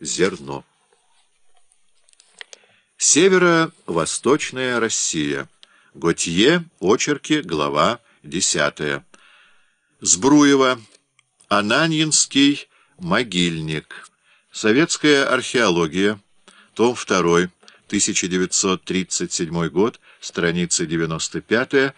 зерно. Северо-восточная Россия. Готье, очерки, глава 10. Сбруева. Ананьинский могильник. Советская археология. Том 2. 1937 год. Страница 95.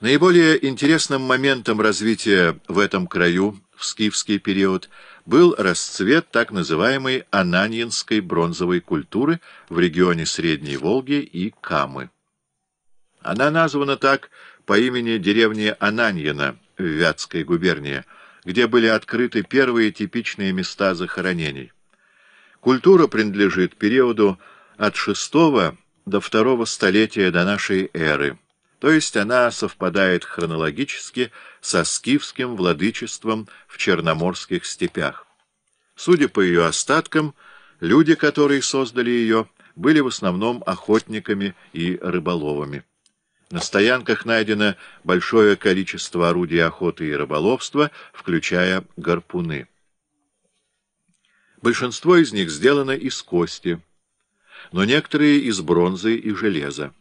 Наиболее интересным моментом развития в этом краю в скифский период был расцвет так называемой ананьинской бронзовой культуры в регионе Средней Волги и Камы. Она названа так по имени деревни Ананьина в Вятской губернии, где были открыты первые типичные места захоронений. Культура принадлежит периоду от VI до II столетия до нашей эры то есть она совпадает хронологически со скифским владычеством в Черноморских степях. Судя по ее остаткам, люди, которые создали ее, были в основном охотниками и рыболовами. На стоянках найдено большое количество орудий охоты и рыболовства, включая гарпуны. Большинство из них сделано из кости, но некоторые из бронзы и железа.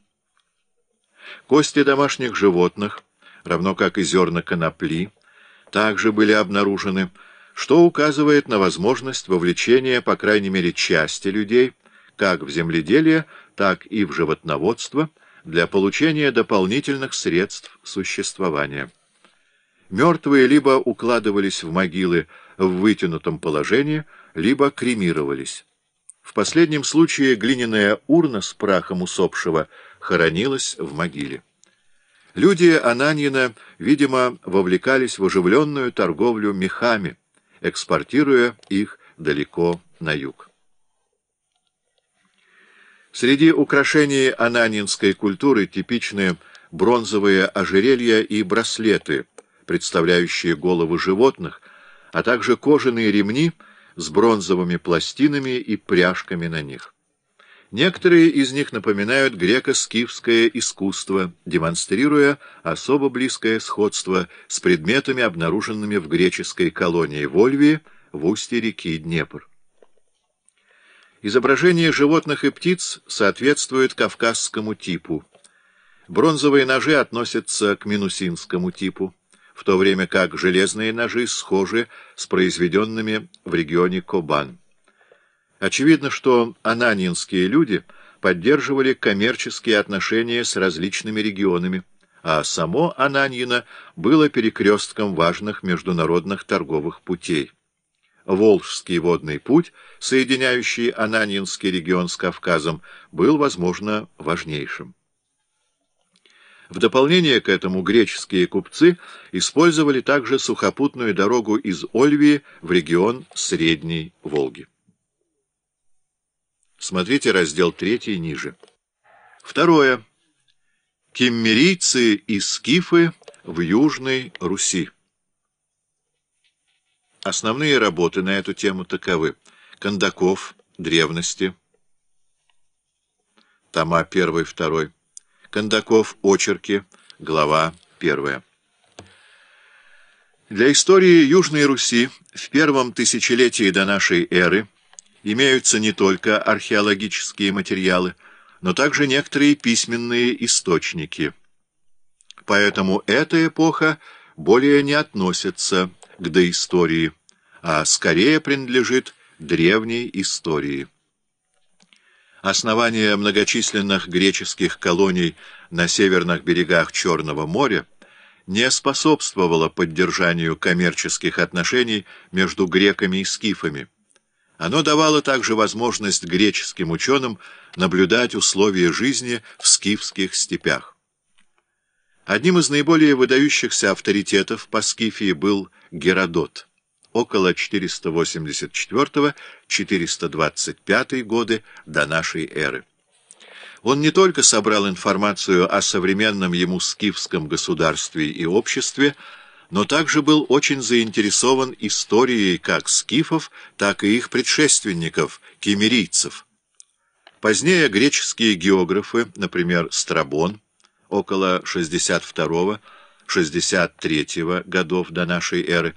Кости домашних животных, равно как и зерна конопли, также были обнаружены, что указывает на возможность вовлечения, по крайней мере, части людей, как в земледелие, так и в животноводство, для получения дополнительных средств существования. Мертвые либо укладывались в могилы в вытянутом положении, либо кремировались. В последнем случае глиняная урна с прахом усопшего хоронилась в могиле. Люди Ананьина, видимо, вовлекались в оживленную торговлю мехами, экспортируя их далеко на юг. Среди украшений ананинской культуры типичны бронзовые ожерелья и браслеты, представляющие головы животных, а также кожаные ремни — с бронзовыми пластинами и пряжками на них. Некоторые из них напоминают греко-скифское искусство, демонстрируя особо близкое сходство с предметами, обнаруженными в греческой колонии Вольвии в устье реки Днепр. Изображение животных и птиц соответствует кавказскому типу. Бронзовые ножи относятся к минусинскому типу в то время как железные ножи схожи с произведенными в регионе Кобан. Очевидно, что ананинские люди поддерживали коммерческие отношения с различными регионами, а само Ананьино было перекрестком важных международных торговых путей. Волжский водный путь, соединяющий Ананьинский регион с Кавказом, был, возможно, важнейшим. В дополнение к этому греческие купцы использовали также сухопутную дорогу из Ольвии в регион Средней Волги. Смотрите раздел 3 ниже. Второе. Киммерийцы и скифы в Южной Руси. Основные работы на эту тему таковы. Кондаков, древности, тома 1-2. Кондаков. Очерки. Глава 1. Для истории Южной Руси в первом тысячелетии до нашей эры имеются не только археологические материалы, но также некоторые письменные источники. Поэтому эта эпоха более не относится к доистории, а скорее принадлежит древней истории. Основание многочисленных греческих колоний на северных берегах Черного моря не способствовало поддержанию коммерческих отношений между греками и скифами. Оно давало также возможность греческим ученым наблюдать условия жизни в скифских степях. Одним из наиболее выдающихся авторитетов по Скифии был Геродот около 484-425 годы до нашей эры. Он не только собрал информацию о современном ему скифском государстве и обществе, но также был очень заинтересован историей как скифов, так и их предшественников, кемерийцев. Позднее греческие географы, например, Страбон, около 62 63 годов до нашей эры